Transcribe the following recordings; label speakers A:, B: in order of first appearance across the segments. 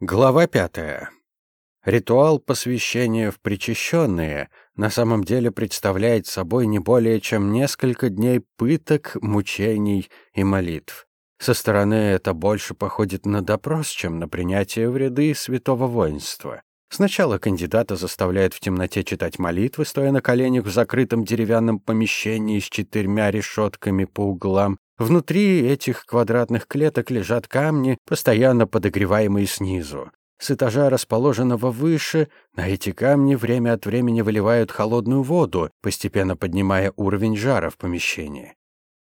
A: Глава пятая. Ритуал посвящения в причащенные на самом деле представляет собой не более чем несколько дней пыток, мучений и молитв. Со стороны это больше походит на допрос, чем на принятие в ряды святого воинства. Сначала кандидата заставляют в темноте читать молитвы, стоя на коленях в закрытом деревянном помещении с четырьмя решетками по углам, Внутри этих квадратных клеток лежат камни, постоянно подогреваемые снизу. С этажа, расположенного выше, на эти камни время от времени выливают холодную воду, постепенно поднимая уровень жара в помещении.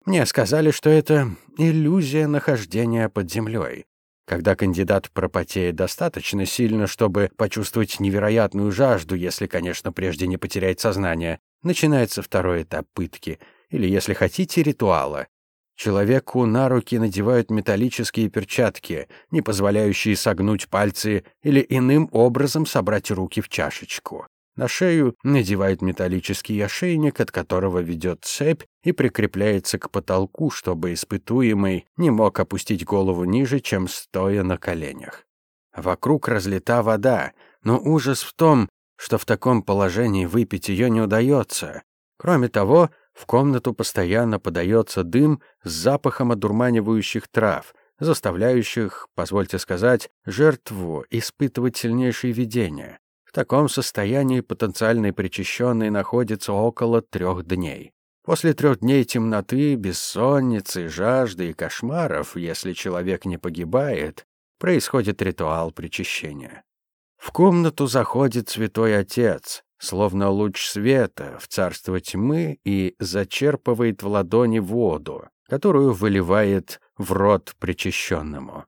A: Мне сказали, что это иллюзия нахождения под землей. Когда кандидат пропотеет достаточно сильно, чтобы почувствовать невероятную жажду, если, конечно, прежде не потерять сознание, начинается второй этап пытки, или, если хотите, ритуала. Человеку на руки надевают металлические перчатки, не позволяющие согнуть пальцы или иным образом собрать руки в чашечку. На шею надевают металлический ошейник, от которого ведет цепь и прикрепляется к потолку, чтобы испытуемый не мог опустить голову ниже, чем стоя на коленях. Вокруг разлита вода, но ужас в том, что в таком положении выпить ее не удается. Кроме того, в комнату постоянно подается дым с запахом одурманивающих трав, заставляющих, позвольте сказать, жертву испытывать сильнейшие видения. В таком состоянии потенциальный причащенный находится около трех дней. После трех дней темноты, бессонницы, жажды и кошмаров, если человек не погибает, происходит ритуал причащения. В комнату заходит святой отец, словно луч света в царство тьмы и зачерпывает в ладони воду, которую выливает в рот причащенному.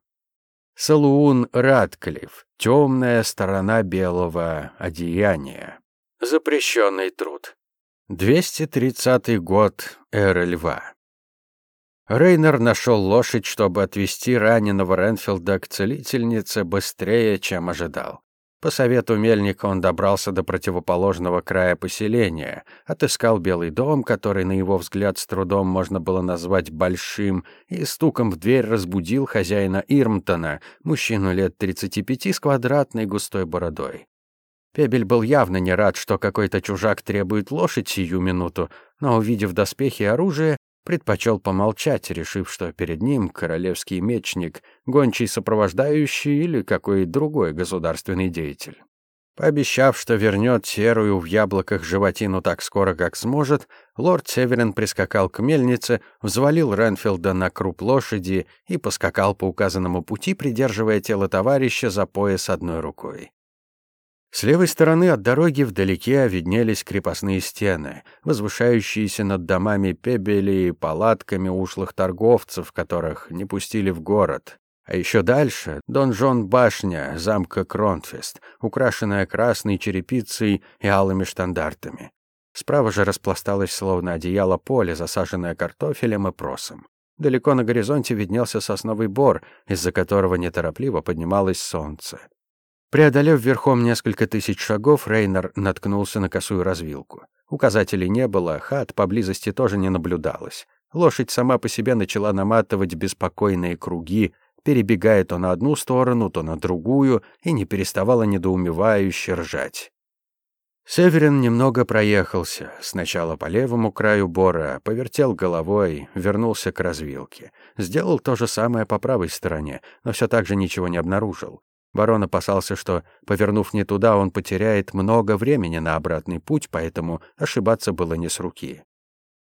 A: Салуун Радклифф. Темная сторона белого одеяния. Запрещенный труд. 230 год эры льва. Рейнер нашел лошадь, чтобы отвезти раненого Ренфилда к целительнице быстрее, чем ожидал. По совету мельника он добрался до противоположного края поселения, отыскал белый дом, который, на его взгляд, с трудом можно было назвать большим, и стуком в дверь разбудил хозяина Ирмтона, мужчину лет 35 с квадратной густой бородой. Пебель был явно не рад, что какой-то чужак требует лошадь сию минуту, но, увидев доспехи и оружие, предпочел помолчать, решив, что перед ним королевский мечник, гончий сопровождающий или какой другой государственный деятель. Пообещав, что вернет серую в яблоках животину так скоро, как сможет, лорд Северин прискакал к мельнице, взвалил Ренфилда на круп лошади и поскакал по указанному пути, придерживая тело товарища за пояс одной рукой. С левой стороны от дороги вдалеке виднелись крепостные стены, возвышающиеся над домами пебели и палатками ушлых торговцев, которых не пустили в город. А еще дальше — донжон-башня замка Кронфест, украшенная красной черепицей и алыми штандартами. Справа же распласталось словно одеяло поле, засаженное картофелем и просом. Далеко на горизонте виднелся сосновый бор, из-за которого неторопливо поднималось солнце. Преодолев верхом несколько тысяч шагов, Рейнер наткнулся на косую развилку. Указателей не было, хат поблизости тоже не наблюдалось. Лошадь сама по себе начала наматывать беспокойные круги, перебегая то на одну сторону, то на другую, и не переставала недоумевающе ржать. Северин немного проехался, сначала по левому краю бора, повертел головой, вернулся к развилке. Сделал то же самое по правой стороне, но все так же ничего не обнаружил. Барон опасался, что, повернув не туда, он потеряет много времени на обратный путь, поэтому ошибаться было не с руки.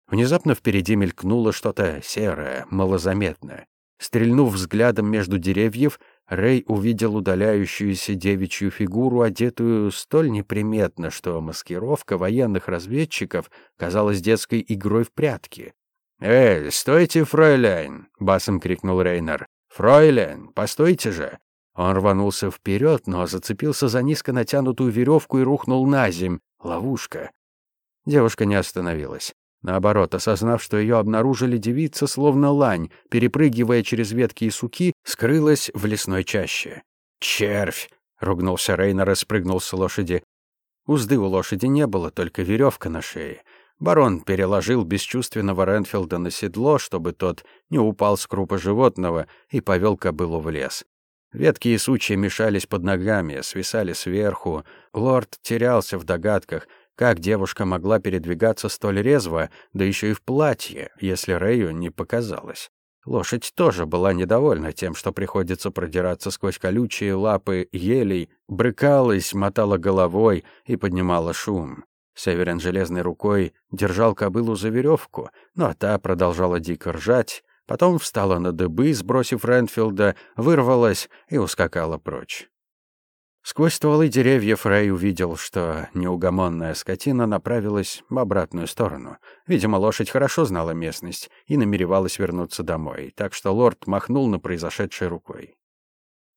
A: Внезапно впереди мелькнуло что-то серое, малозаметное. Стрельнув взглядом между деревьев, Рэй увидел удаляющуюся девичью фигуру, одетую столь неприметно, что маскировка военных разведчиков казалась детской игрой в прятки. «Эй, стойте, фройляйн!» — басом крикнул Рейнер. «Фройляйн, постойте же! Он рванулся вперед, но зацепился за низко натянутую веревку и рухнул на земь. Ловушка. Девушка не остановилась. Наоборот, осознав, что ее обнаружили, девица, словно лань, перепрыгивая через ветки и суки, скрылась в лесной чаще. «Червь!» — ругнулся Рейнер и спрыгнул с лошади. Узды у лошади не было, только веревка на шее. Барон переложил бесчувственного Ренфилда на седло, чтобы тот не упал с крупа животного, и повел кобылу в лес. Ветки и сучья мешались под ногами, свисали сверху. Лорд терялся в догадках, как девушка могла передвигаться столь резво, да еще и в платье, если Рэю не показалось. Лошадь тоже была недовольна тем, что приходится продираться сквозь колючие лапы елей, брыкалась, мотала головой и поднимала шум. Северин железной рукой держал кобылу за веревку, но та продолжала дико ржать, потом встала на дыбы, сбросив Ренфилда, вырвалась и ускакала прочь. Сквозь стволы деревьев Рэй увидел, что неугомонная скотина направилась в обратную сторону. Видимо, лошадь хорошо знала местность и намеревалась вернуться домой, так что лорд махнул на произошедшее рукой.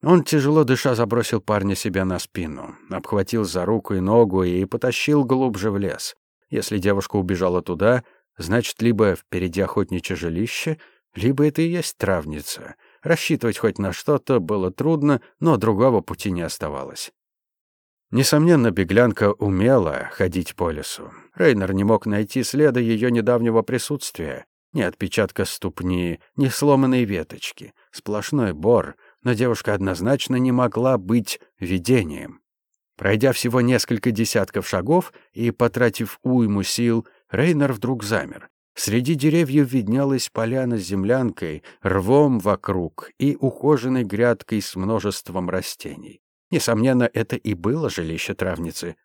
A: Он, тяжело дыша, забросил парня себя на спину, обхватил за руку и ногу и потащил глубже в лес. Если девушка убежала туда, значит, либо впереди охотничье жилище, либо это и есть травница — Рассчитывать хоть на что-то было трудно, но другого пути не оставалось. Несомненно, беглянка умела ходить по лесу. Рейнер не мог найти следа ее недавнего присутствия. Ни отпечатка ступни, ни сломанной веточки. Сплошной бор, но девушка однозначно не могла быть видением. Пройдя всего несколько десятков шагов и потратив уйму сил, Рейнер вдруг замер. Среди деревьев виднелась поляна с землянкой, рвом вокруг и ухоженной грядкой с множеством растений. Несомненно, это и было жилище травницы.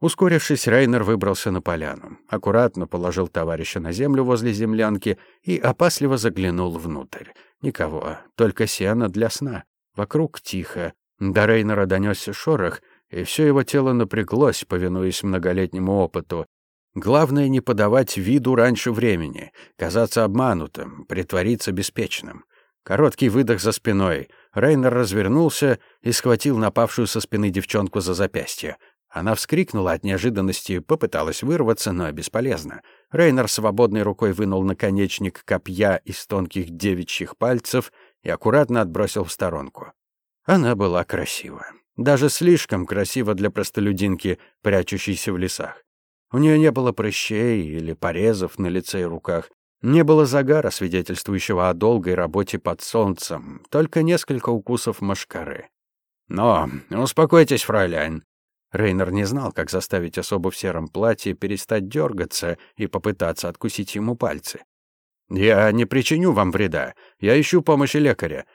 A: Ускорившись, Рейнер выбрался на поляну, аккуратно положил товарища на землю возле землянки и опасливо заглянул внутрь. Никого, только сено для сна. Вокруг тихо. До Рейнера донесся шорох, и все его тело напряглось, повинуясь многолетнему опыту. Главное не подавать виду раньше времени, казаться обманутым, притвориться беспечным. Короткий выдох за спиной. Рейнер развернулся и схватил напавшую со спины девчонку за запястье. Она вскрикнула от неожиданности, попыталась вырваться, но бесполезно. Рейнер свободной рукой вынул наконечник копья из тонких девичьих пальцев и аккуратно отбросил в сторонку. Она была красива. Даже слишком красива для простолюдинки, прячущейся в лесах. У нее не было прыщей или порезов на лице и руках. Не было загара, свидетельствующего о долгой работе под солнцем, только несколько укусов мошкары. «Но, успокойтесь, фройляйн». Рейнер не знал, как заставить особо в сером платье перестать дергаться и попытаться откусить ему пальцы. «Я не причиню вам вреда. Я ищу помощи лекаря».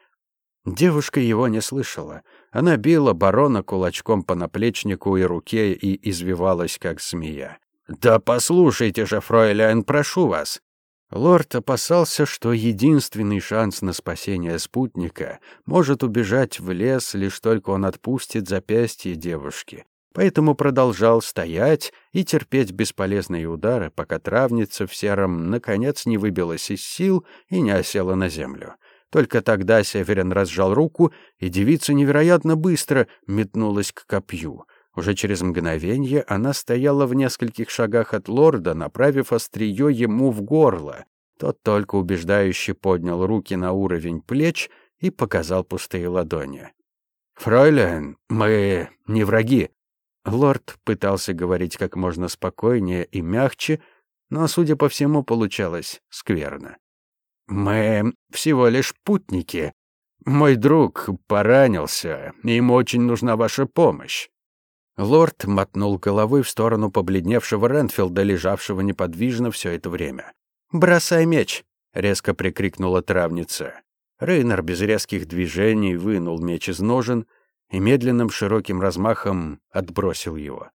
A: Девушка его не слышала. Она била барона кулачком по наплечнику и руке и извивалась, как змея. «Да послушайте же, фройляйн, прошу вас!» Лорд опасался, что единственный шанс на спасение спутника может убежать в лес, лишь только он отпустит запястье девушки. Поэтому продолжал стоять и терпеть бесполезные удары, пока травница в сером наконец не выбилась из сил и не осела на землю. Только тогда Северин разжал руку, и девица невероятно быстро метнулась к копью — уже через мгновение она стояла в нескольких шагах от лорда, направив острие ему в горло. Тот только убеждающе поднял руки на уровень плеч и показал пустые ладони. «Фройлен, мы не враги». Лорд пытался говорить как можно спокойнее и мягче, но, судя по всему, получалось скверно. «Мы всего лишь путники. Мой друг поранился, ему очень нужна ваша помощь. Лорд мотнул головой в сторону побледневшего Ренфилда, лежавшего неподвижно все это время. «Бросай меч!» — резко прикрикнула травница. Рейнер без резких движений вынул меч из ножен и медленным широким размахом отбросил его.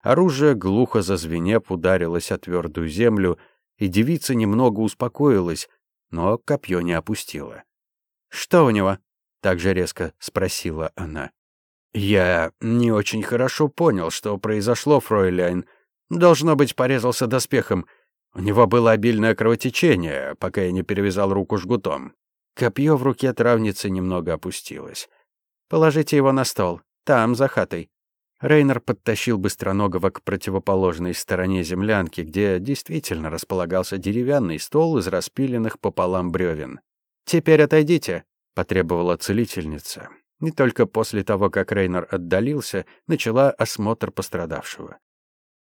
A: Оружие, глухо зазвенев, ударилось о твердую землю, и девица немного успокоилась, но копье не опустила. «Что у него?» — также резко спросила она. «Я не очень хорошо понял, что произошло, фройляйн. Должно быть, порезался доспехом. У него было обильное кровотечение, пока я не перевязал руку жгутом. Копье в руке травницы немного опустилось. «Положите его на стол. Там, за хатой». Рейнер подтащил быстроногого к противоположной стороне землянки, где действительно располагался деревянный стол из распиленных пополам бревен. «Теперь отойдите», — потребовала целительница. Не только после того, как Рейнер отдалился, начала осмотр пострадавшего.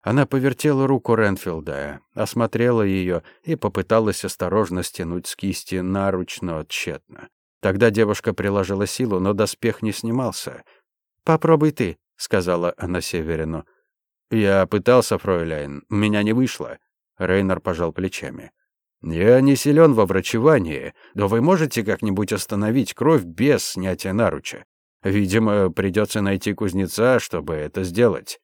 A: Она повертела руку Ренфилда, осмотрела ее и попыталась осторожно стянуть с кисти наруч, но тщетно. Тогда девушка приложила силу, но доспех не снимался. «Попробуй ты», — сказала она Северину. «Я пытался, фройляйн, меня не вышло». Рейнер пожал плечами. «Я не силен во врачевании, но вы можете как-нибудь остановить кровь без снятия наруча? Видимо, придется найти кузнеца, чтобы это сделать».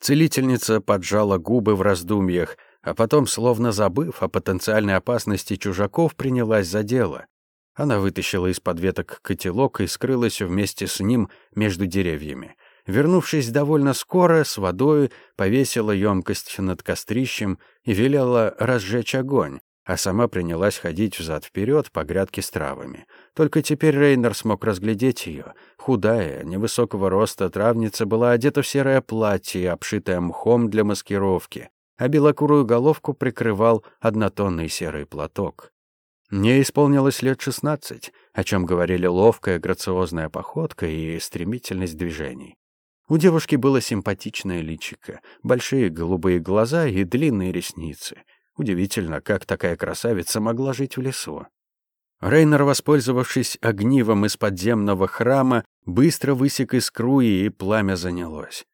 A: Целительница поджала губы в раздумьях, а потом, словно забыв о потенциальной опасности чужаков, принялась за дело. Она вытащила из-под веток котелок и скрылась вместе с ним между деревьями. Вернувшись довольно скоро, с водой повесила емкость над кострищем и велела разжечь огонь, а сама принялась ходить взад-вперед по грядке с травами. Только теперь Рейнер смог разглядеть ее. Худая, невысокого роста травница была одета в серое платье, обшитое мхом для маскировки, а белокурую головку прикрывал однотонный серый платок. Мне исполнилось лет шестнадцать, о чем говорили ловкая, грациозная походка и стремительность движений. У девушки было симпатичное личико, большие голубые глаза и длинные ресницы — Удивительно, как такая красавица могла жить в лесу. Рейнер, воспользовавшись огнивом из подземного храма, быстро высек искру, и пламя занялось.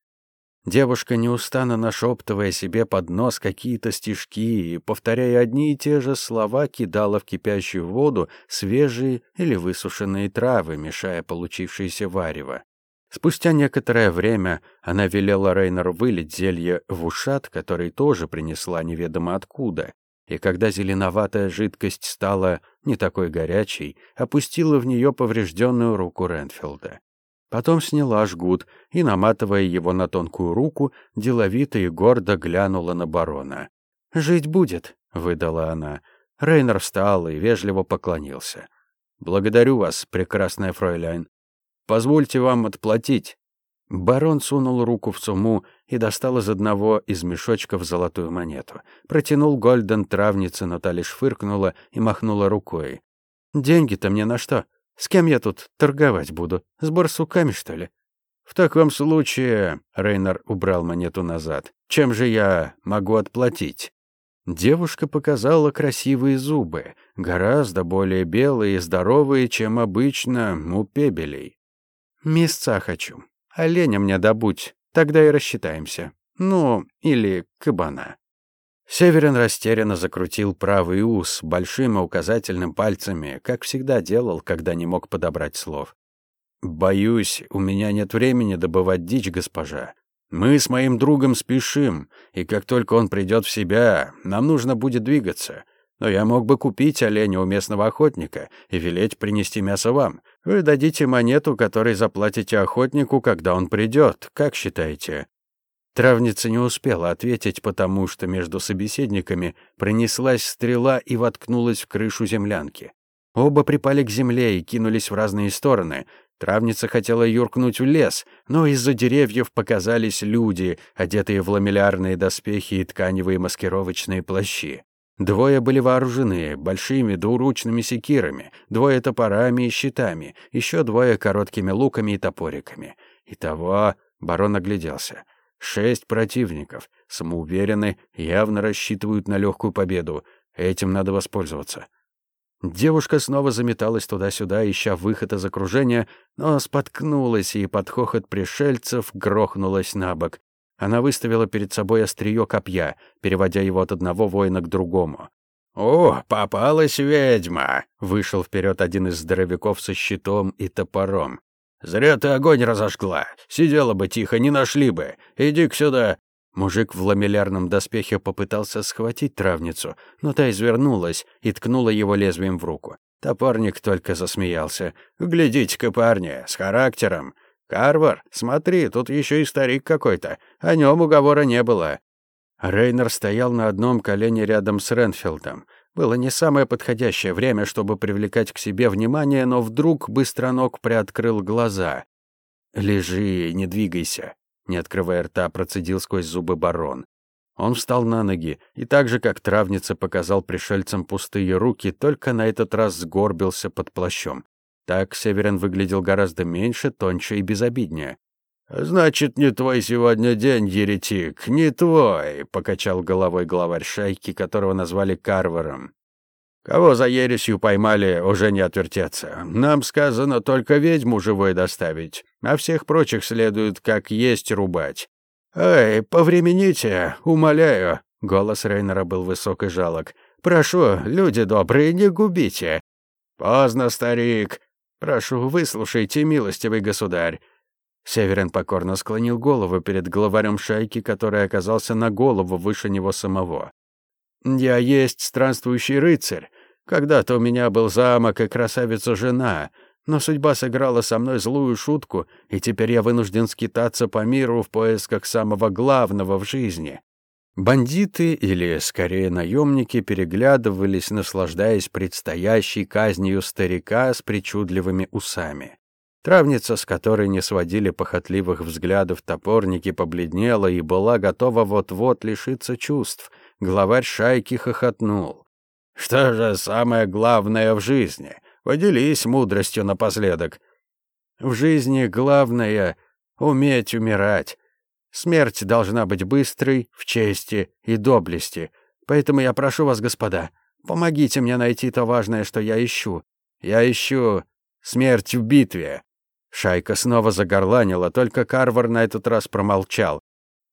A: Девушка, неустанно нашептывая себе под нос какие-то стишки и, повторяя одни и те же слова, кидала в кипящую воду свежие или высушенные травы, мешая получившееся варево. Спустя некоторое время она велела Рейнер вылить зелье в ушат, который тоже принесла неведомо откуда, и когда зеленоватая жидкость стала не такой горячей, опустила в нее поврежденную руку Ренфилда. Потом сняла жгут и, наматывая его на тонкую руку, деловито и гордо глянула на барона. «Жить будет», — выдала она. Рейнер встал и вежливо поклонился. «Благодарю вас, прекрасная фройляйн. Позвольте вам отплатить». Барон сунул руку в сумму и достал из одного из мешочков золотую монету. Протянул Гольден травнице, но та лишь фыркнула и махнула рукой. «Деньги-то мне на что? С кем я тут торговать буду? С барсуками, что ли?» «В таком случае...» — Рейнер убрал монету назад. «Чем же я могу отплатить?» Девушка показала красивые зубы, гораздо более белые и здоровые, чем обычно у пебелей. Мясца хочу. Оленя мне добудь, тогда и рассчитаемся. Ну, или кабана». Северин растерянно закрутил правый ус большим и указательным пальцами, как всегда делал, когда не мог подобрать слов. «Боюсь, у меня нет времени добывать дичь, госпожа. Мы с моим другом спешим, и как только он придет в себя, нам нужно будет двигаться. Но я мог бы купить оленя у местного охотника и велеть принести мясо вам. Вы дадите монету, которой заплатите охотнику, когда он придет. Как считаете?» Травница не успела ответить, потому что между собеседниками пронеслась стрела и воткнулась в крышу землянки. Оба припали к земле и кинулись в разные стороны. Травница хотела юркнуть в лес, но из-за деревьев показались люди, одетые в ламеллярные доспехи и тканевые маскировочные плащи. Двое были вооружены большими двуручными секирами, двое топорами и щитами, еще двое короткими луками и топориками. Итого барон огляделся. Шесть противников, самоуверены, явно рассчитывают на легкую победу. Этим надо воспользоваться. Девушка снова заметалась туда-сюда, ища выход из окружения, но споткнулась и под хохот пришельцев грохнулась на бок. Она выставила перед собой острие копья, переводя его от одного воина к другому. «О, попалась ведьма!» — вышел вперед один из здоровяков со щитом и топором. «Зря ты огонь разожгла. Сидела бы тихо, не нашли бы. Иди-ка сюда». Мужик в ламеллярном доспехе попытался схватить травницу, но та извернулась и ткнула его лезвием в руку. Топорник только засмеялся. «Глядите-ка, парни, с характером. «Карвар, смотри, тут еще и старик какой-то. О нем уговора не было». Рейнер стоял на одном колене рядом с Ренфилдом. Было не самое подходящее время, чтобы привлекать к себе внимание, но вдруг Быстроног приоткрыл глаза. «Лежи, не двигайся», — не открывая рта, процедил сквозь зубы барон. Он встал на ноги и так же, как травница, показал пришельцам пустые руки, только на этот раз сгорбился под плащом. Так Северин выглядел гораздо меньше, тоньше и безобиднее. «Значит, не твой сегодня день, еретик, не твой», — покачал головой главарь шайки, которого назвали Карваром. Кого за ересью поймали, уже не отвертеться. Нам сказано только ведьму живой доставить, а всех прочих следует как есть рубать. Эй, повремените, умоляю. Голос Рейнера был высок и жалок. Прошу, люди добрые, не губите. Поздно, старик. Прошу, выслушайте, милостивый государь. Северин покорно склонил голову перед главарем шайки, который оказался на голову выше него самого. «Я есть странствующий рыцарь. Когда-то у меня был замок и красавица-жена, но судьба сыграла со мной злую шутку, и теперь я вынужден скитаться по миру в поисках самого главного в жизни. Бандиты, или скорее наемники, переглядывались, наслаждаясь предстоящей казнью старика с причудливыми усами. Травница, с которой не сводили похотливых взглядов топорники, побледнела и была готова вот-вот лишиться чувств. Главарь шайки хохотнул. Что же самое главное в жизни? Поделись мудростью напоследок. В жизни главное — уметь умирать. Смерть должна быть быстрой, в чести и доблести. Поэтому я прошу вас, господа, помогите мне найти то важное, что я ищу. Я ищу смерть в битве». Шайка снова загорланила, только Карвар на этот раз промолчал.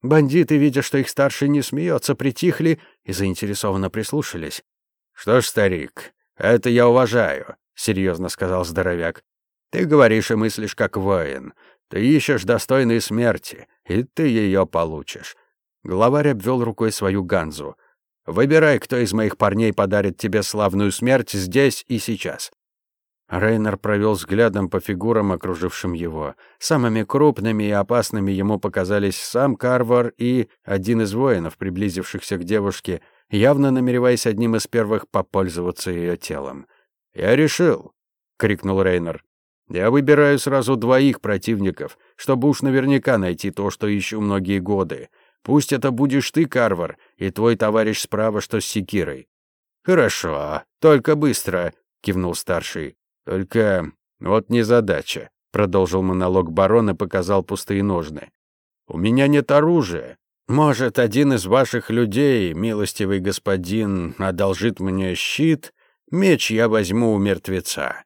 A: Бандиты, видя, что их старший не смеется, притихли и заинтересованно прислушались. «Что ж, старик, это я уважаю», — серьезно сказал здоровяк. «Ты говоришь и мыслишь как воин. Ты ищешь достойной смерти, и ты ее получишь». Главарь обвел рукой свою ганзу. «Выбирай, кто из моих парней подарит тебе славную смерть здесь и сейчас». Рейнер провел взглядом по фигурам, окружившим его. Самыми крупными и опасными ему показались сам Карвар и один из воинов, приблизившихся к девушке, явно намереваясь одним из первых попользоваться ее телом. «Я решил!» — крикнул Рейнер. «Я выбираю сразу двоих противников, чтобы уж наверняка найти то, что ищу многие годы. Пусть это будешь ты, Карвар, и твой товарищ справа, что с секирой». «Хорошо, только быстро», — кивнул старший. «Только вот незадача», — продолжил монолог барон и показал пустые ножны. «У меня нет оружия, может, один из ваших людей, милостивый господин, одолжит мне щит? Меч я возьму у мертвеца».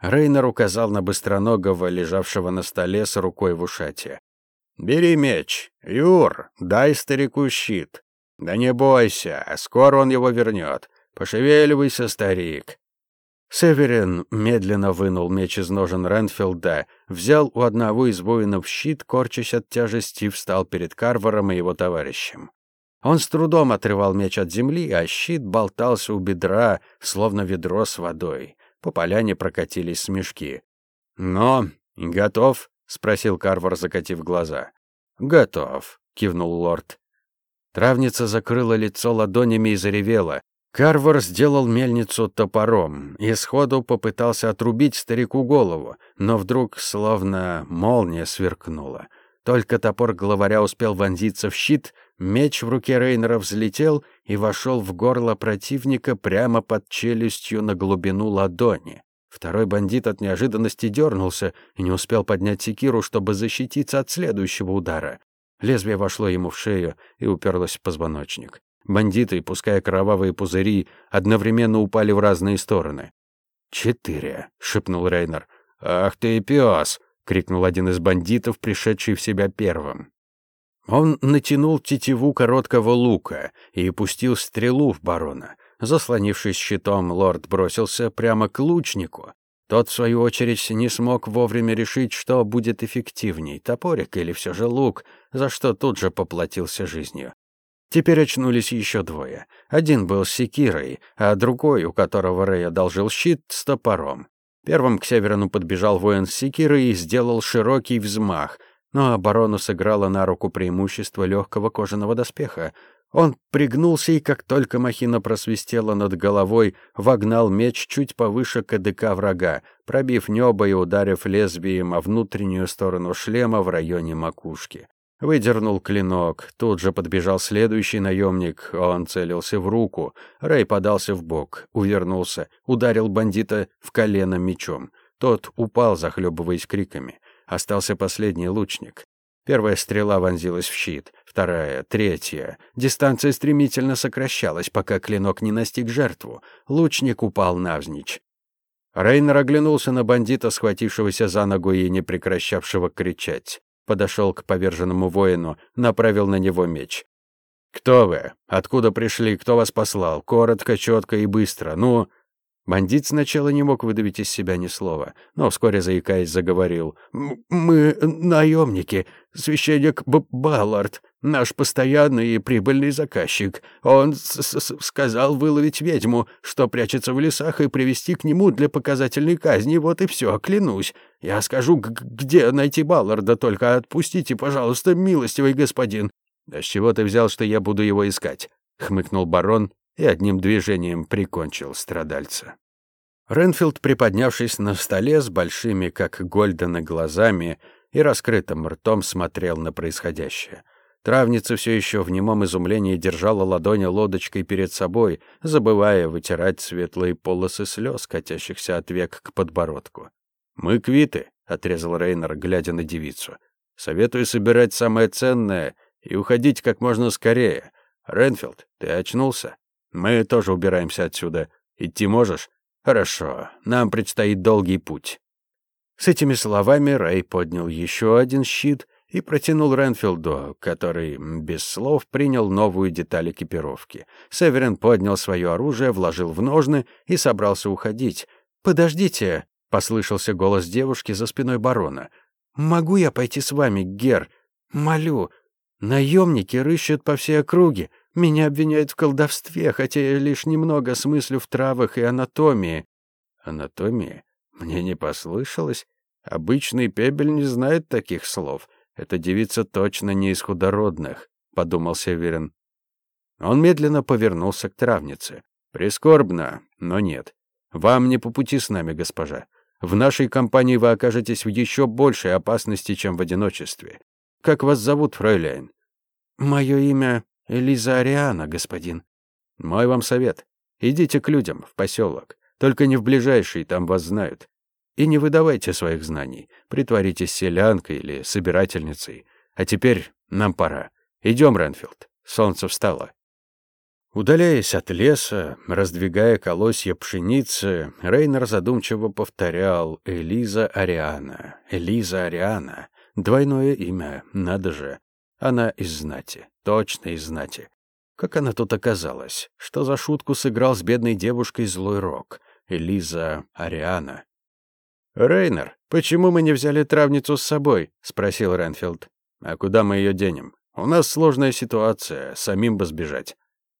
A: Рейнер указал на быстроногого, лежавшего на столе с рукой в ушате. «Бери меч. Юр, дай старику щит. Да не бойся, скоро он его вернет. Пошевеливайся, старик. Северин медленно вынул меч из ножен Ренфилда, взял у одного из воинов щит, корчась от тяжести, встал перед Карваром и его товарищем. Он с трудом отрывал меч от земли, а щит болтался у бедра, словно ведро с водой. По поляне прокатились смешки. «Но, готов?» — спросил Карвар, закатив глаза. «Готов», — кивнул лорд. Травница закрыла лицо ладонями и заревела. Карвар сделал мельницу топором и сходу попытался отрубить старику голову, но вдруг словно молния сверкнула. Только топор главаря успел вонзиться в щит, меч в руке Рейнера взлетел и вошел в горло противника прямо под челюстью на глубину ладони. Второй бандит от неожиданности дернулся и не успел поднять секиру, чтобы защититься от следующего удара. Лезвие вошло ему в шею и уперлось в позвоночник. Бандиты, пуская кровавые пузыри, одновременно упали в разные стороны. «Четыре», — шепнул Рейнер. «Ах ты пес!» — крикнул один из бандитов, пришедший в себя первым. Он натянул тетиву короткого лука и пустил стрелу в барона. Заслонившись щитом, лорд бросился прямо к лучнику. Тот, в свою очередь, не смог вовремя решить, что будет эффективней, топорик или все же лук, за что тут же поплатился жизнью. Теперь очнулись еще двое. Один был с секирой, а другой, у которого Рэй одолжил щит, с топором. Первым к Северину подбежал воин с секирой и сделал широкий взмах, но оборону сыграло на руку преимущество легкого кожаного доспеха. Он пригнулся и, как только махина просвистела над головой, вогнал меч чуть повыше КДК врага, пробив небо и ударив лезвием о внутреннюю сторону шлема в районе макушки. Выдернул клинок. Тут же подбежал следующий наемник. Он целился в руку. Рэй подался в бок, увернулся, ударил бандита в колено мечом. Тот упал, захлебываясь криками. Остался последний лучник. Первая стрела вонзилась в щит, вторая, третья. Дистанция стремительно сокращалась, пока клинок не настиг жертву. Лучник упал навзничь. Рейнер оглянулся на бандита, схватившегося за ногу и не прекращавшего кричать. Подошел к поверженному воину, направил на него меч. «Кто вы? Откуда пришли? Кто вас послал? Коротко, четко и быстро. Ну...» Бандит сначала не мог выдавить из себя ни слова, но вскоре, заикаясь, заговорил. «Мы наемники. Священник Б Баллард, наш постоянный и прибыльный заказчик. Он с -с сказал выловить ведьму, что прячется в лесах, и привести к нему для показательной казни. Вот и все, клянусь. Я скажу, где найти Балларда, только отпустите, пожалуйста, милостивый господин». «Да с чего ты взял, что я буду его искать?» — хмыкнул барон и одним движением прикончил страдальца. Ренфилд, приподнявшись на столе с большими, как Гольдена, глазами и раскрытым ртом, смотрел на происходящее. Травница все еще в немом изумлении держала ладони лодочкой перед собой, забывая вытирать светлые полосы слез, катящихся от век к подбородку. «Мы квиты», — отрезал Рейнер, глядя на девицу. «Советую собирать самое ценное и уходить как можно скорее. Ренфилд, ты очнулся?» Мы тоже убираемся отсюда. Идти можешь? Хорошо. Нам предстоит долгий путь. С этими словами Рэй поднял еще один щит и протянул Ренфилду, который без слов принял новую деталь экипировки. Северин поднял свое оружие, вложил в ножны и собрался уходить. «Подождите!» — послышался голос девушки за спиной барона. «Могу я пойти с вами, Гер? Молю. Наемники рыщут по всей округе. Меня обвиняют в колдовстве, хотя я лишь немного смыслю в травах и анатомии. Анатомии? Мне не послышалось. Обычный пебель не знает таких слов. Эта девица точно не из худородных, — подумал Северин. Он медленно повернулся к травнице. Прискорбно, но нет. Вам не по пути с нами, госпожа. В нашей компании вы окажетесь в еще большей опасности, чем в одиночестве. Как вас зовут, фройляйн? Мое имя Элиза Ариана, господин. Мой вам совет. Идите к людям, в поселок. Только не в ближайший, там вас знают. И не выдавайте своих знаний. Притворитесь селянкой или собирательницей. А теперь нам пора. Идем, Ренфилд. Солнце встало. Удаляясь от леса, раздвигая колосья пшеницы, Рейнер задумчиво повторял «Элиза Ариана, Элиза Ариана». Двойное имя, надо же. Она из знати, точно из знати. Как она тут оказалась? Что за шутку сыграл с бедной девушкой злой рок? Элиза Ариана. «Рейнер, почему мы не взяли травницу с собой?» — спросил Ренфилд. «А куда мы ее денем? У нас сложная ситуация, самим бы сбежать».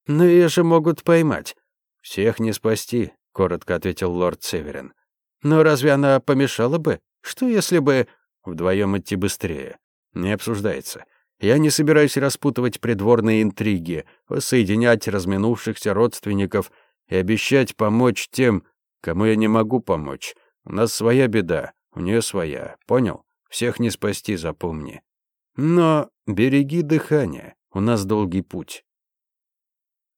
A: «Но ее же могут поймать». «Всех не спасти», — коротко ответил лорд Северин. «Но разве она помешала бы? Что если бы...» «Вдвоем идти быстрее». «Не обсуждается. Я не собираюсь распутывать придворные интриги, воссоединять разминувшихся родственников и обещать помочь тем, кому я не могу помочь. У нас своя беда, у нее своя. Понял? Всех не спасти, запомни. Но береги дыхание, у нас долгий путь.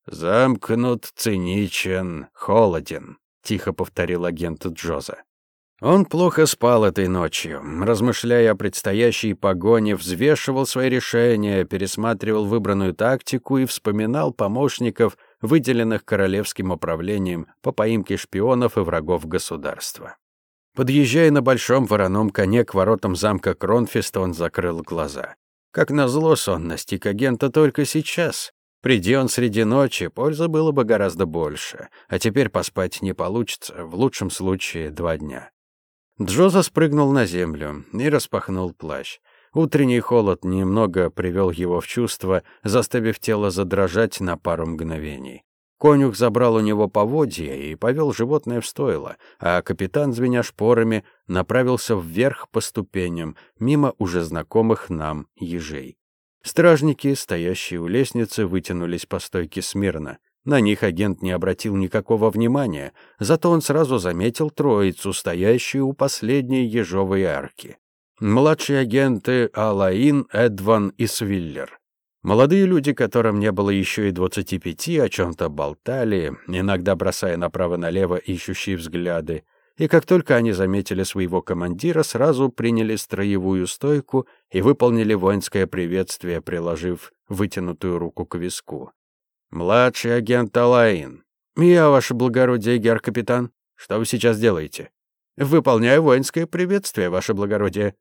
A: «Замкнут, циничен, холоден», — тихо повторил агент Джоза. Он плохо спал этой ночью, размышляя о предстоящей погоне, взвешивал свои решения, пересматривал выбранную тактику и вспоминал помощников, выделенных королевским управлением по поимке шпионов и врагов государства. Подъезжая на большом вороном коне к воротам замка Кронфест, он закрыл глаза. Как назло, сон настиг агента только сейчас. Приди он среди ночи, пользы было бы гораздо больше. А теперь поспать не получится, в лучшем случае два дня. Джоза спрыгнул на землю и распахнул плащ. Утренний холод немного привел его в чувство, заставив тело задрожать на пару мгновений. Конюх забрал у него поводья и повел животное в стойло, а капитан, звеня шпорами, направился вверх по ступеням, мимо уже знакомых нам ежей. Стражники, стоящие у лестницы, вытянулись по стойке смирно. На них агент не обратил никакого внимания, зато он сразу заметил троицу, стоящую у последней ежовой арки. Младшие агенты Алаин, Эдван и Свиллер. Молодые люди, которым не было еще и двадцати пяти, о чем-то болтали, иногда бросая направо-налево ищущие взгляды, и как только они заметили своего командира, сразу приняли строевую стойку и выполнили воинское приветствие, приложив вытянутую руку к виску. «Младший агент Алаин. Я, ваше благородие, гер-капитан. Что вы сейчас делаете?» «Выполняю воинское приветствие, ваше благородие».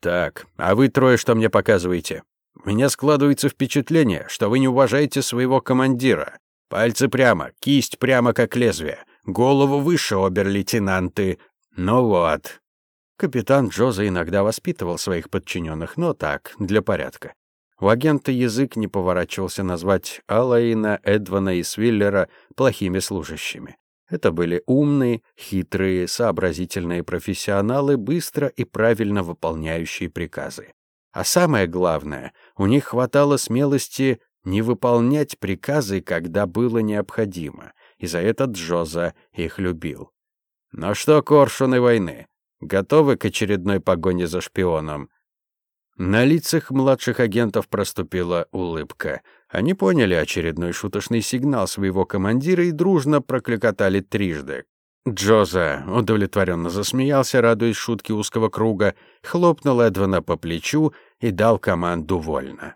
A: «Так, а вы трое что мне показываете?» «У меня складывается впечатление, что вы не уважаете своего командира. Пальцы прямо, кисть прямо как лезвие, голову выше, обер-лейтенанты. Ну вот». Капитан Джоза иногда воспитывал своих подчиненных, но так, для порядка. У агента язык не поворачивался назвать Алаина, Эдвана и Свиллера плохими служащими. Это были умные, хитрые, сообразительные профессионалы, быстро и правильно выполняющие приказы. А самое главное, у них хватало смелости не выполнять приказы, когда было необходимо, и за это Джоза их любил. Но что коршуны войны? Готовы к очередной погоне за шпионом? На лицах младших агентов проступила улыбка. Они поняли очередной шуточный сигнал своего командира и дружно прокликотали трижды. Джоза удовлетворенно засмеялся, радуясь шутке узкого круга, хлопнул Эдвана по плечу и дал команду вольно.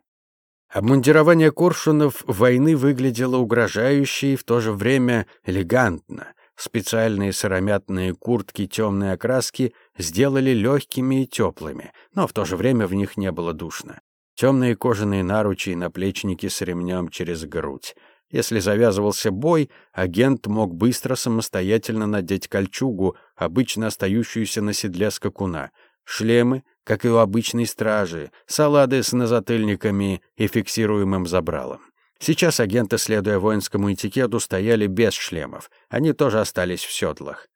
A: Обмундирование коршунов войны выглядело угрожающе и в то же время элегантно. Специальные сыромятные куртки темной окраски сделали легкими и теплыми, но в то же время в них не было душно. Темные кожаные наручи и наплечники с ремнем через грудь. Если завязывался бой, агент мог быстро самостоятельно надеть кольчугу, обычно остающуюся на седле скакуна, шлемы, как и у обычной стражи, салады с назатыльниками и фиксируемым забралом. Сейчас агенты, следуя воинскому этикету, стояли без шлемов. Они тоже остались в седлах.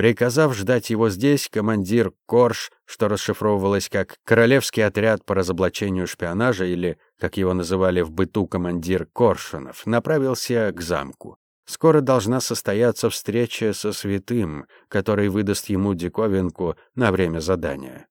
A: Приказав ждать его здесь, командир Корж, что расшифровывалось как «Королевский отряд по разоблачению шпионажа» или, как его называли в быту, командир Коршунов, направился к замку. Скоро должна состояться встреча со святым, который выдаст ему диковинку на время задания.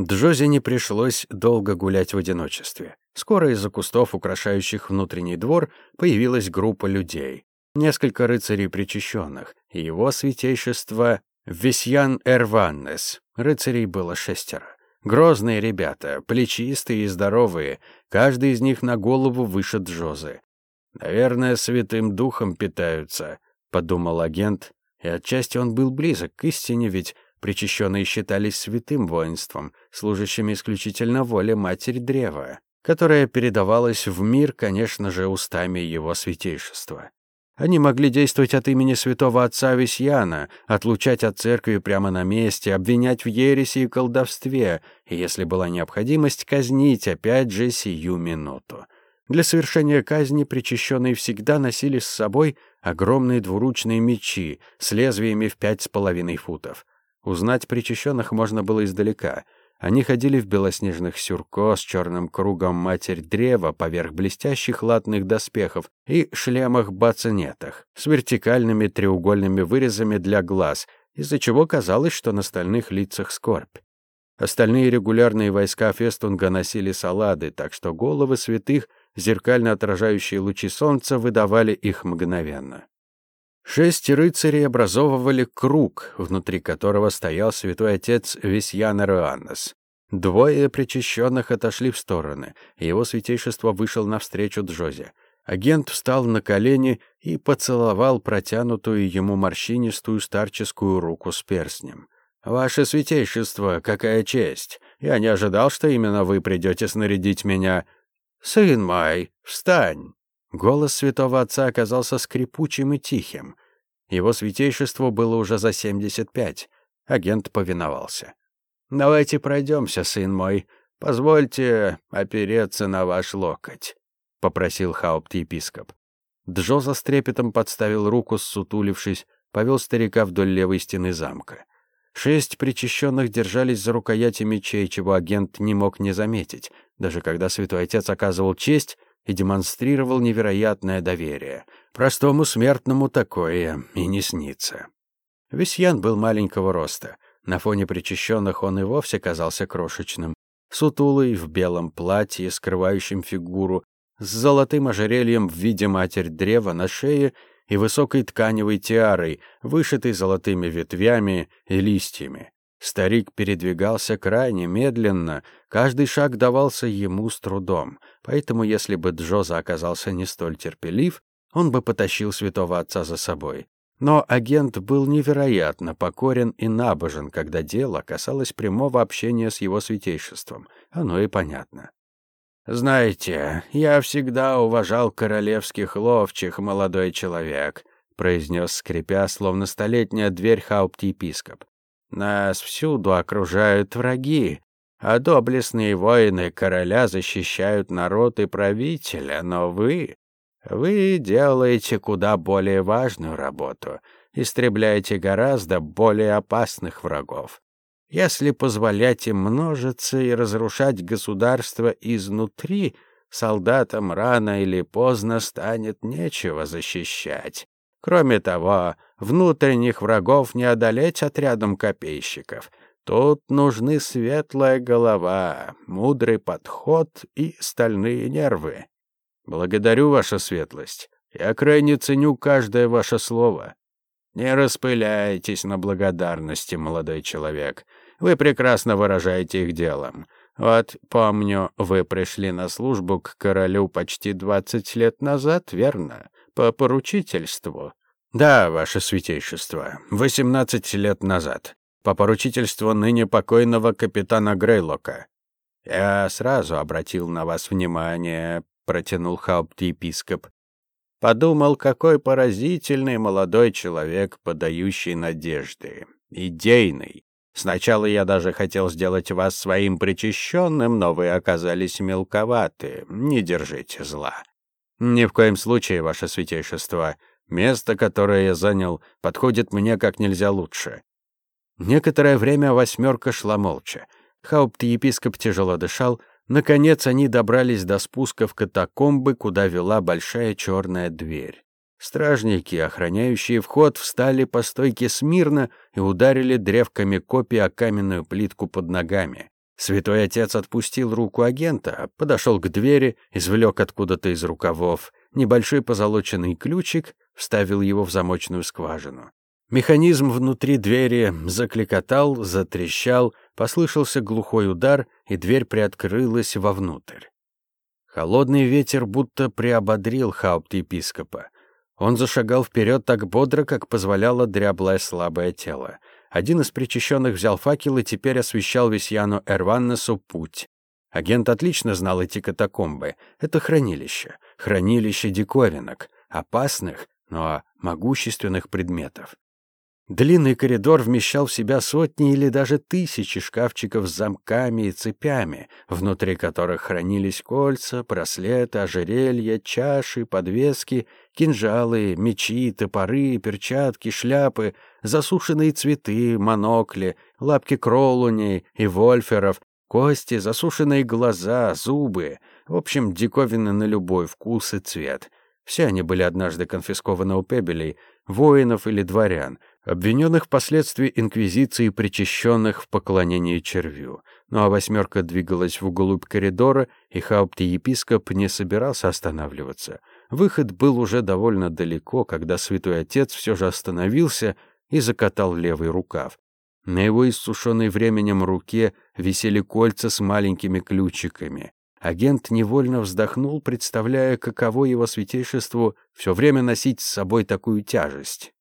A: Джози не пришлось долго гулять в одиночестве. Скоро из-за кустов, украшающих внутренний двор, появилась группа людей. Несколько рыцарей причащенных, и его святейшество Весьян Эрваннес. Рыцарей было шестеро. Грозные ребята, плечистые и здоровые, каждый из них на голову выше Джозы. «Наверное, святым духом питаются», — подумал агент, и отчасти он был близок к истине, ведь Причащенные считались святым воинством, служащими исключительно воле Матери Древа, которая передавалась в мир, конечно же, устами его святейшества. Они могли действовать от имени святого отца Весьяна, отлучать от церкви прямо на месте, обвинять в ереси и колдовстве, и, если была необходимость, казнить опять же сию минуту. Для совершения казни причащенные всегда носили с собой огромные двуручные мечи с лезвиями в пять с половиной футов. Узнать причащенных можно было издалека. Они ходили в белоснежных сюрко с черным кругом матерь древа поверх блестящих латных доспехов и шлемах-бацинетах с вертикальными треугольными вырезами для глаз, из-за чего казалось, что на стальных лицах скорбь. Остальные регулярные войска Фестунга носили салады, так что головы святых, зеркально отражающие лучи солнца, выдавали их мгновенно. Шесть рыцарей образовывали круг, внутри которого стоял святой отец Весьян Руаннес. Двое причащенных отошли в стороны, его святейшество вышел навстречу Джозе. Агент встал на колени и поцеловал протянутую ему морщинистую старческую руку с перстнем. «Ваше святейшество, какая честь! Я не ожидал, что именно вы придете снарядить меня. Сын мой, встань!» Голос святого отца оказался скрипучим и тихим. Его святейшеству было уже за семьдесят пять. Агент повиновался. «Давайте пройдемся, сын мой. Позвольте опереться на ваш локоть», — попросил хаупт-епископ. Джо за стрепетом подставил руку, ссутулившись, повел старика вдоль левой стены замка. Шесть причащенных держались за рукояти мечей, чего агент не мог не заметить. Даже когда святой отец оказывал честь, и демонстрировал невероятное доверие. Простому смертному такое и не снится. Весьян был маленького роста. На фоне причащенных он и вовсе казался крошечным. Сутулый, в белом платье, скрывающем фигуру, с золотым ожерельем в виде матерь древа на шее и высокой тканевой тиарой, вышитой золотыми ветвями и листьями. Старик передвигался крайне медленно, каждый шаг давался ему с трудом, поэтому если бы Джоза оказался не столь терпелив, он бы потащил святого отца за собой. Но агент был невероятно покорен и набожен, когда дело касалось прямого общения с его святейшеством. Оно и понятно. «Знаете, я всегда уважал королевских ловчих, молодой человек», произнес, скрипя, словно столетняя дверь хаупт-епископ. «Нас всюду окружают враги, а доблестные воины короля защищают народ и правителя, но вы вы делаете куда более важную работу, истребляете гораздо более опасных врагов. Если позволять им множиться и разрушать государство изнутри, солдатам рано или поздно станет нечего защищать. Кроме того, внутренних врагов не одолеть отрядом копейщиков. Тут нужны светлая голова, мудрый подход и стальные нервы. Благодарю, ваша светлость. Я крайне ценю каждое ваше слово. Не распыляйтесь на благодарности, молодой человек. Вы прекрасно выражаете их делом. Вот, помню, вы пришли на службу к королю почти двадцать лет назад, верно? По поручительству. Да, ваше святейшество, восемнадцать лет назад. По поручительству ныне покойного капитана Грейлока. Я сразу обратил на вас внимание, протянул хаупт-епископ. Подумал, какой поразительный молодой человек, подающий надежды. Идейный. Сначала я даже хотел сделать вас своим причащенным, но вы оказались мелковаты. Не держите зла. Ни в коем случае, ваше святейшество. Место, которое я занял, подходит мне как нельзя лучше. Некоторое время восьмерка шла молча. Хаупт-епископ тяжело дышал, Наконец они добрались до спуска в катакомбы, куда вела большая черная дверь. Стражники, охраняющие вход, встали по стойке смирно и ударили древками копий о каменную плитку под ногами. Святой отец отпустил руку агента, подошел к двери, извлек откуда-то из рукавов небольшой позолоченный ключик, вставил его в замочную скважину. Механизм внутри двери закликотал, затрещал, послышался глухой удар, и дверь приоткрылась вовнутрь. Холодный ветер будто приободрил хаупт-епископа. Он зашагал вперед так бодро, как позволяло дряблое слабое тело. Один из причащенных взял факел и теперь освещал Висьяну Эрваннесу путь. Агент отлично знал эти катакомбы. Это хранилище. Хранилище диковинок. Опасных, но могущественных предметов. Длинный коридор вмещал в себя сотни или даже тысячи шкафчиков с замками и цепями, внутри которых хранились кольца, браслеты, ожерелья, чаши, подвески, кинжалы, мечи, топоры, перчатки, шляпы, засушенные цветы, монокли, лапки кролуней и вольферов, кости, засушенные глаза, зубы, в общем, диковины на любой вкус и цвет. Все они были однажды конфискованы у пебелей, воинов или дворян — обвиненных впоследствии инквизиции, причащенных в поклонении червю. Ну а восьмерка двигалась вглубь коридора, и хаупт-епископ не собирался останавливаться. Выход был уже довольно далеко, когда святой отец все же остановился и закатал левый рукав. На его иссушенной временем руке висели кольца с маленькими ключиками. Агент невольно вздохнул, представляя, каково его святейшеству все время носить с собой такую тяжесть.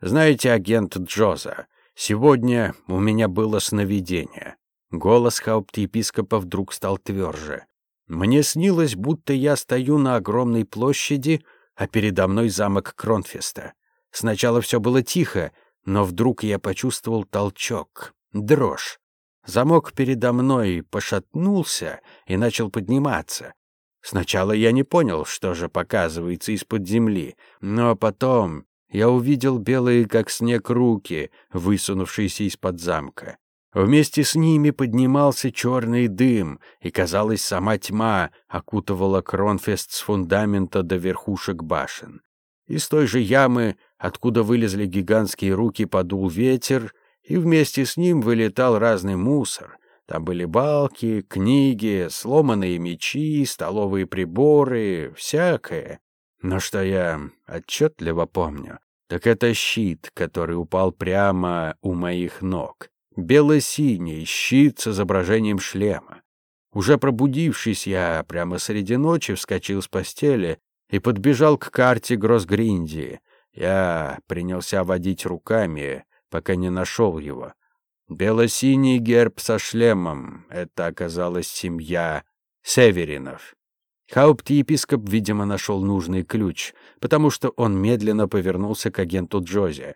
A: Знаете, агент Джоза, сегодня у меня было сновидение. Голос хаупт-епископа вдруг стал тверже. Мне снилось, будто я стою на огромной площади, а передо мной замок Кронфеста. Сначала все было тихо, но вдруг я почувствовал толчок, дрожь. Замок передо мной пошатнулся и начал подниматься. Сначала я не понял, что же показывается из-под земли, но потом я увидел белые, как снег, руки, высунувшиеся из-под замка. Вместе с ними поднимался черный дым, и, казалось, сама тьма окутывала Кронфест с фундамента до верхушек башен. Из той же ямы, откуда вылезли гигантские руки, подул ветер, и вместе с ним вылетал разный мусор. Там были балки, книги, сломанные мечи, столовые приборы, всякое. Но что я отчетливо помню, так это щит, который упал прямо у моих ног. Бело-синий щит с изображением шлема. Уже пробудившись, я прямо среди ночи вскочил с постели и подбежал к карте Гроссгриндии. Я принялся водить руками, пока не нашел его. Бело-синий герб со шлемом — это оказалась семья Северинов. Хаупт-епископ, видимо, нашел нужный ключ, потому что он медленно повернулся к агенту Джози.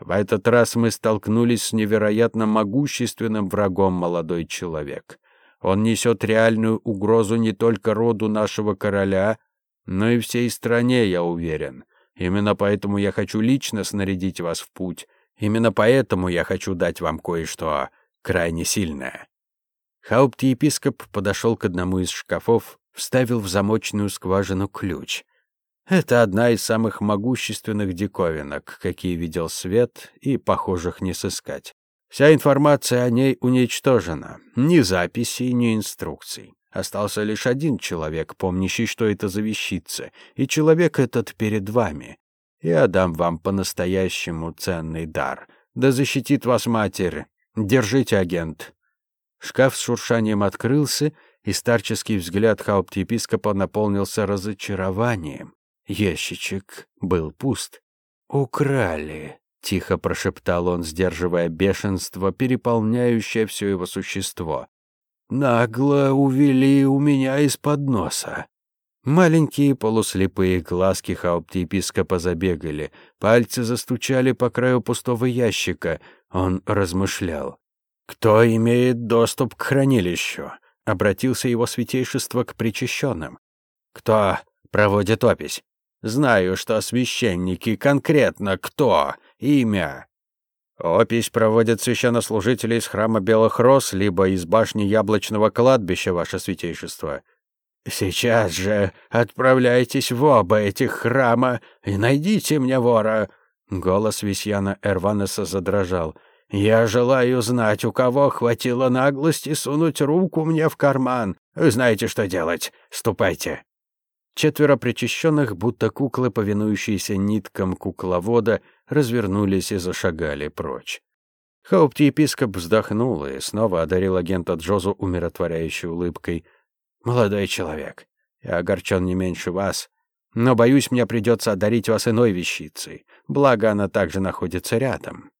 A: В этот раз мы столкнулись с невероятно могущественным врагом молодой человек. Он несет реальную угрозу не только роду нашего короля, но и всей стране, я уверен. Именно поэтому я хочу лично снарядить вас в путь. Именно поэтому я хочу дать вам кое-что крайне сильное». Хаупт-епископ подошел к одному из шкафов, вставил в замочную скважину ключ. Это одна из самых могущественных диковинок, какие видел свет, и похожих не сыскать. Вся информация о ней уничтожена. Ни записей, ни инструкций. Остался лишь один человек, помнящий, что это за вещица, и человек этот перед вами. Я дам вам по-настоящему ценный дар. Да защитит вас матерь. Держите, агент». Шкаф с шуршанием открылся, и старческий взгляд хаупт-епископа наполнился разочарованием. Ящичек был пуст. «Украли», — тихо прошептал он, сдерживая бешенство, переполняющее все его существо. «Нагло увели у меня из-под носа». Маленькие полуслепые глазки хаупт-епископа забегали, пальцы застучали по краю пустого ящика. Он размышлял. «Кто имеет доступ к хранилищу?» — обратился его святейшество к причащенным. «Кто проводит опись?» Знаю, что священники конкретно кто, имя. Опись проводят священнослужители из храма Белых Роз, либо из башни Яблочного кладбища, ваше святейшество. Сейчас же отправляйтесь в оба этих храма и найдите мне вора. Голос Висьяна Эрванеса задрожал. «Я желаю знать, у кого хватило наглости сунуть руку мне в карман. Знаете, что делать. Ступайте». Четверо причащенных, будто куклы, повинующиеся ниткам развернулись и зашагали прочь. Хаупт-епископ вздохнул и снова одарил агента Джозу умиротворяющей улыбкой. «Молодой человек, я огорчен не меньше вас, но, боюсь, мне придется одарить вас иной вещицей, благо она также находится рядом».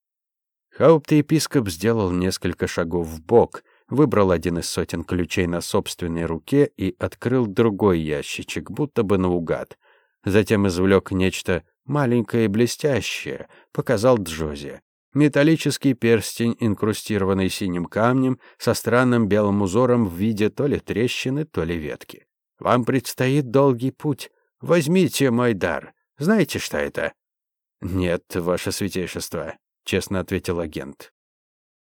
A: Хаупт-епископ сделал несколько шагов в бок, выбрал один из сотен ключей на собственной руке и открыл другой ящичек, будто бы наугад. Затем извлек нечто маленькое и блестящее, показал Джози. Металлический перстень, инкрустированный синим камнем, со странным белым узором в виде то ли трещины, то ли ветки. «Вам предстоит долгий путь. Возьмите мой дар. Знаете, что это?» «Нет, ваше святейшество», — честно ответил агент.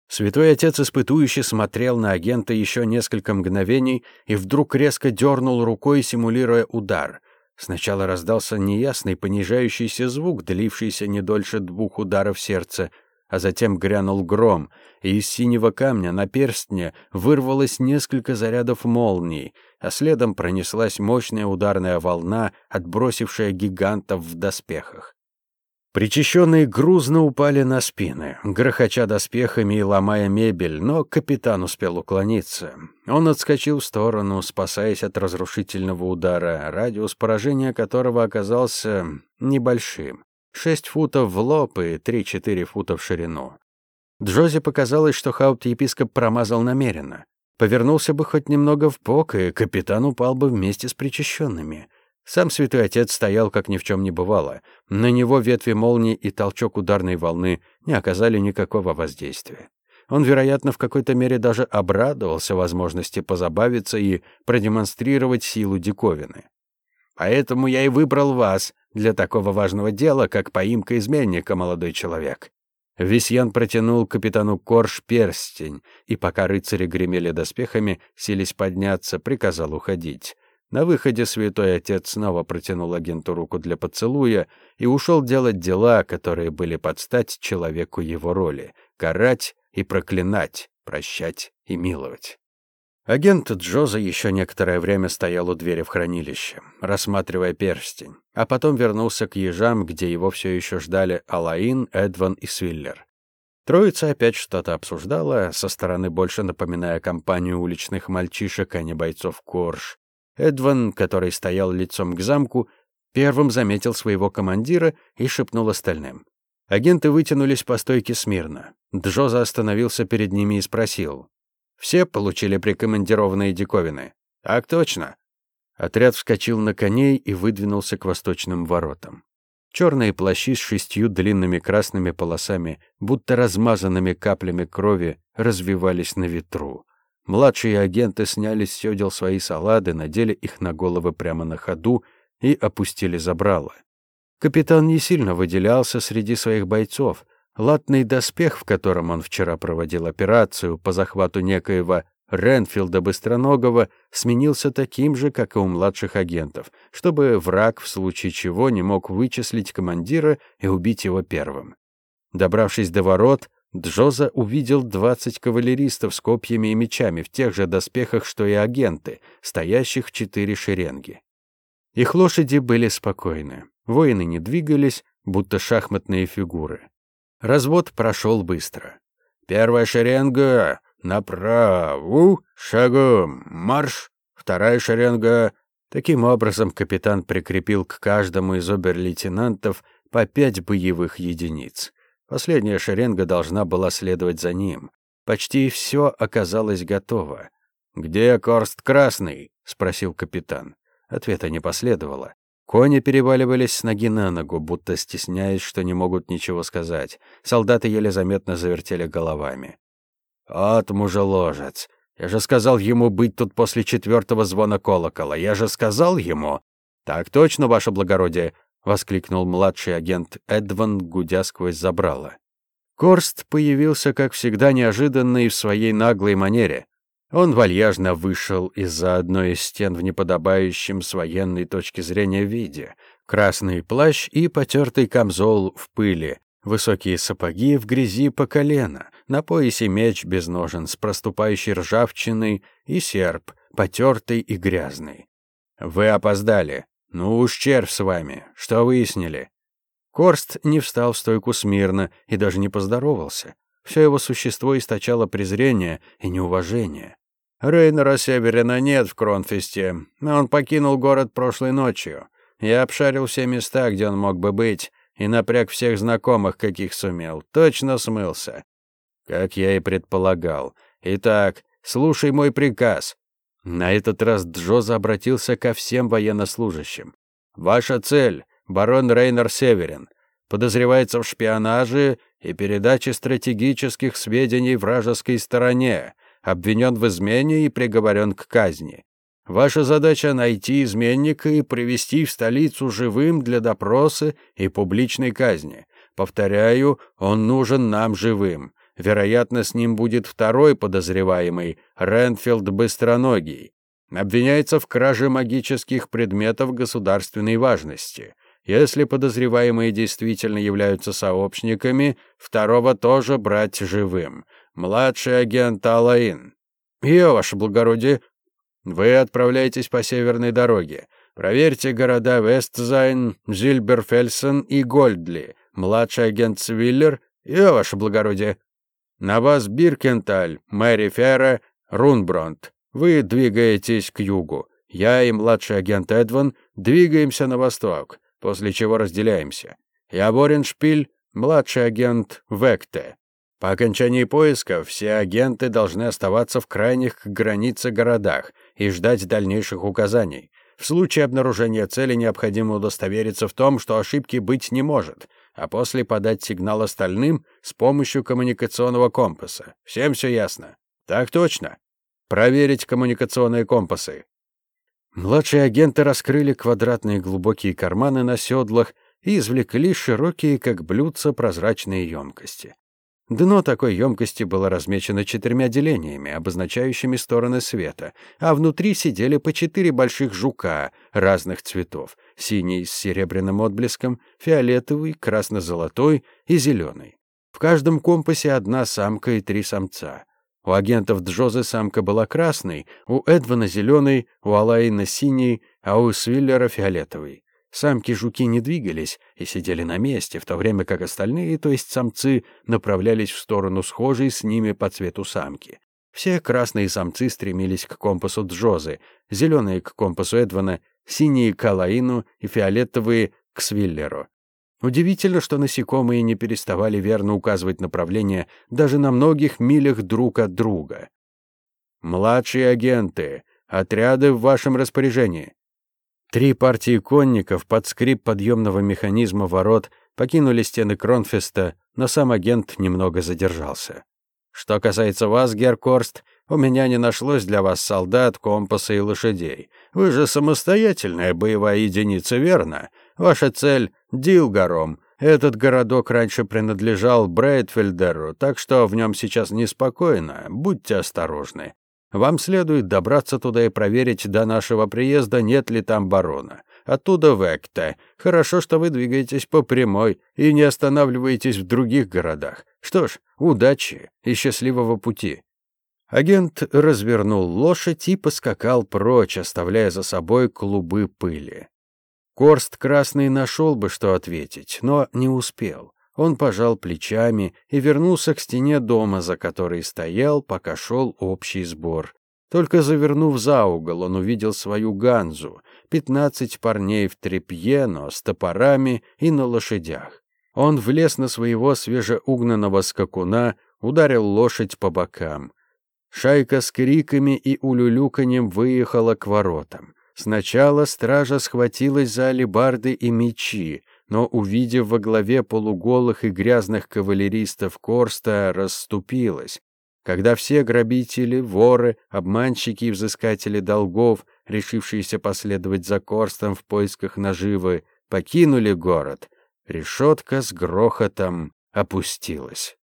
A: Святой отец испытующе смотрел на агента еще несколько мгновений и вдруг резко дернул рукой, симулируя удар. Сначала раздался неясный понижающийся звук, длившийся не дольше двух ударов сердца, а затем грянул гром, и из синего камня на перстне вырвалось несколько зарядов молний, а следом пронеслась мощная ударная волна, отбросившая гигантов в доспехах. Причащенные грузно упали на спины, грохоча доспехами и ломая мебель, но капитан успел уклониться. Он отскочил в сторону, спасаясь от разрушительного удара, радиус поражения которого оказался небольшим. Шесть футов в лоб и три-четыре фута в ширину. Джози показалось, что хаупт-епископ промазал намеренно. Повернулся бы хоть немного в бок, и капитан упал бы вместе с причащенными — сам святой отец стоял, как ни в чем не бывало. На него ветви молнии и толчок ударной волны не оказали никакого воздействия. Он, вероятно, в какой-то мере даже обрадовался возможности позабавиться и продемонстрировать силу диковины. «Поэтому я и выбрал вас для такого важного дела, как поимка изменника, молодой человек». Висьян протянул капитану Корж перстень, и пока рыцари гремели доспехами, сились подняться, приказал уходить. На выходе святой отец снова протянул агенту руку для поцелуя и ушел делать дела, которые были под стать человеку его роли — карать и проклинать, прощать и миловать. Агент Джоза еще некоторое время стоял у двери в хранилище, рассматривая перстень, а потом вернулся к ежам, где его все еще ждали Алаин, Эдван и Свиллер. Троица опять что-то обсуждала, со стороны больше напоминая компанию уличных мальчишек, а не бойцов Корж. Эдван, который стоял лицом к замку, первым заметил своего командира и шепнул остальным. Агенты вытянулись по стойке смирно. Джоза остановился перед ними и спросил. «Все получили прикомандированные диковины?» «Так точно». Отряд вскочил на коней и выдвинулся к восточным воротам. Черные плащи с шестью длинными красными полосами, будто размазанными каплями крови, развивались на ветру. Младшие агенты сняли с сёдел свои салады, надели их на головы прямо на ходу и опустили забрало. Капитан не сильно выделялся среди своих бойцов. Латный доспех, в котором он вчера проводил операцию по захвату некоего Ренфилда Быстроногого, сменился таким же, как и у младших агентов, чтобы враг в случае чего не мог вычислить командира и убить его первым. Добравшись до ворот, Джоза увидел двадцать кавалеристов с копьями и мечами в тех же доспехах, что и агенты, стоящих в четыре шеренги. Их лошади были спокойны. Воины не двигались, будто шахматные фигуры. Развод прошел быстро. «Первая шеренга! Направо! Шагом! Марш! Вторая шеренга!» Таким образом, капитан прикрепил к каждому из обер-лейтенантов по пять боевых единиц. Последняя шеренга должна была следовать за ним. Почти все оказалось готово. «Где Корст Красный?» — спросил капитан. Ответа не последовало. Кони переваливались с ноги на ногу, будто стесняясь, что не могут ничего сказать. Солдаты еле заметно завертели головами. «От мужеложец! Я же сказал ему быть тут после четвертого звона колокола. Я же сказал ему!» «Так точно, ваше благородие!» — воскликнул младший агент Эдван, гудя сквозь забрало. Корст появился, как всегда, неожиданно и в своей наглой манере. Он вальяжно вышел из-за одной из стен в неподобающем с военной точки зрения виде. Красный плащ и потертый камзол в пыли, высокие сапоги в грязи по колено, на поясе меч без ножен с проступающей ржавчиной и серп, потертый и грязный. «Вы опоздали. Ну уж червь с вами. Что выяснили?» Корст не встал в стойку смирно и даже не поздоровался. Все его существо источало презрение и неуважение. Рейнера Северина нет в Кронфесте, он покинул город прошлой ночью. Я обшарил все места, где он мог бы быть, и напряг всех знакомых, каких сумел. Точно смылся. Как я и предполагал. Итак, слушай мой приказ. На этот раз Джоза обратился ко всем военнослужащим. Ваша цель — барон Рейнер Северин. Подозревается в шпионаже и передаче стратегических сведений вражеской стороне обвинен в измене и приговорен к казни. Ваша задача — найти изменника и привести в столицу живым для допроса и публичной казни. Повторяю, он нужен нам живым. Вероятно, с ним будет второй подозреваемый, Ренфилд Быстроногий. Обвиняется в краже магических предметов государственной важности. Если подозреваемые действительно являются сообщниками, второго тоже брать живым младший агент Алаин. Ее, ваше благородие, вы отправляетесь по северной дороге. Проверьте города Вестзайн, Зильберфельсен и Гольдли. Младший агент Свиллер, я, ваше благородие. На вас Биркенталь, Мэри Ферра, Рунбронт. Вы двигаетесь к югу. Я и младший агент Эдван двигаемся на восток, после чего разделяемся. Я Бореншпиль, младший агент Векте. По окончании поиска все агенты должны оставаться в крайних границах городах и ждать дальнейших указаний. В случае обнаружения цели необходимо удостовериться в том, что ошибки быть не может, а после подать сигнал остальным с помощью коммуникационного компаса. Всем все ясно? Так точно. Проверить коммуникационные компасы. Младшие агенты раскрыли квадратные глубокие карманы на седлах и извлекли широкие, как блюдца, прозрачные емкости. Дно такой емкости было размечено четырьмя делениями, обозначающими стороны света, а внутри сидели по четыре больших жука разных цветов — синий с серебряным отблеском, фиолетовый, красно-золотой и зеленый. В каждом компасе одна самка и три самца. У агентов Джозы самка была красной, у Эдвана зеленой, у Алаина синий, а у Свиллера фиолетовый. Самки-жуки не двигались и сидели на месте, в то время как остальные, то есть самцы, направлялись в сторону схожей с ними по цвету самки. Все красные самцы стремились к компасу Джозы, зеленые — к компасу Эдвана, синие — к Алаину и фиолетовые — к Свиллеру. Удивительно, что насекомые не переставали верно указывать направление даже на многих милях друг от друга. «Младшие агенты, отряды в вашем распоряжении». Три партии конников под скрип подъемного механизма ворот покинули стены Кронфеста, но сам агент немного задержался. «Что касается вас, Геркорст, у меня не нашлось для вас солдат, компаса и лошадей. Вы же самостоятельная боевая единица, верно? Ваша цель — Дилгаром. Этот городок раньше принадлежал Брейтфельдеру, так что в нем сейчас неспокойно. Будьте осторожны. Вам следует добраться туда и проверить до нашего приезда, нет ли там барона. Оттуда в Экте. Хорошо, что вы двигаетесь по прямой и не останавливаетесь в других городах. Что ж, удачи и счастливого пути. Агент развернул лошадь и поскакал прочь, оставляя за собой клубы пыли. Корст Красный нашел бы, что ответить, но не успел. Он пожал плечами и вернулся к стене дома, за которой стоял, пока шел общий сбор. Только завернув за угол, он увидел свою ганзу, пятнадцать парней в тряпье, но с топорами и на лошадях. Он влез на своего свежеугнанного скакуна, ударил лошадь по бокам. Шайка с криками и улюлюканьем выехала к воротам. Сначала стража схватилась за алебарды и мечи, но, увидев во главе полуголых и грязных кавалеристов Корста, расступилась. Когда все грабители, воры, обманщики и взыскатели долгов, решившиеся последовать за Корстом в поисках наживы, покинули город, решетка с грохотом опустилась.